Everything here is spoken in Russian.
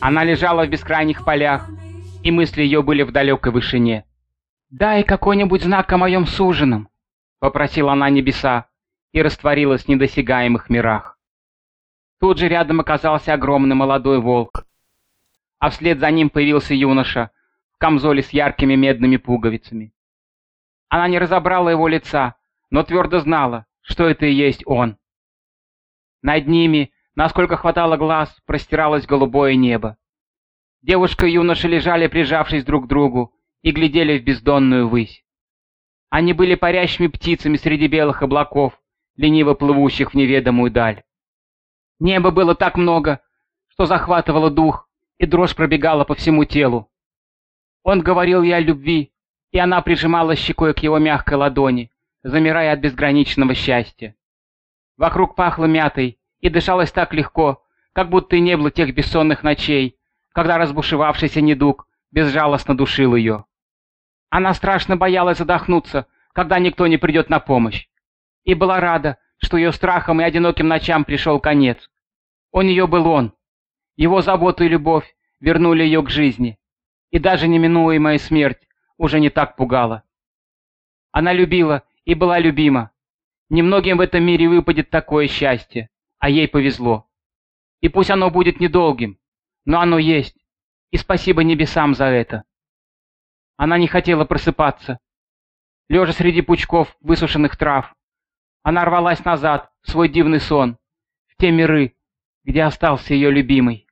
Она лежала в бескрайних полях, и мысли ее были в далекой вышине. «Дай какой-нибудь знак о моем суженом», — попросила она небеса и растворилась в недосягаемых мирах. Тут же рядом оказался огромный молодой волк, а вслед за ним появился юноша в камзоле с яркими медными пуговицами. Она не разобрала его лица, но твердо знала, что это и есть он. Над ними, насколько хватало глаз, простиралось голубое небо. Девушка и юноша лежали, прижавшись друг к другу, и глядели в бездонную высь. Они были парящими птицами среди белых облаков, лениво плывущих в неведомую даль. Неба было так много, что захватывало дух, и дрожь пробегала по всему телу. Он говорил ей о любви, и она прижимала щекой к его мягкой ладони, замирая от безграничного счастья. Вокруг пахло мятой, и дышалось так легко, как будто и не было тех бессонных ночей, когда разбушевавшийся недуг безжалостно душил ее. Она страшно боялась задохнуться, когда никто не придет на помощь, и была рада, что ее страхом и одиноким ночам пришел конец. У нее был он. Его забота и любовь вернули ее к жизни, и даже неминуемая смерть уже не так пугала. Она любила и была любима. Немногим в этом мире выпадет такое счастье, а ей повезло. И пусть оно будет недолгим, но оно есть, и спасибо небесам за это. Она не хотела просыпаться. Лежа среди пучков высушенных трав, она рвалась назад в свой дивный сон, в те миры, где остался ее любимый.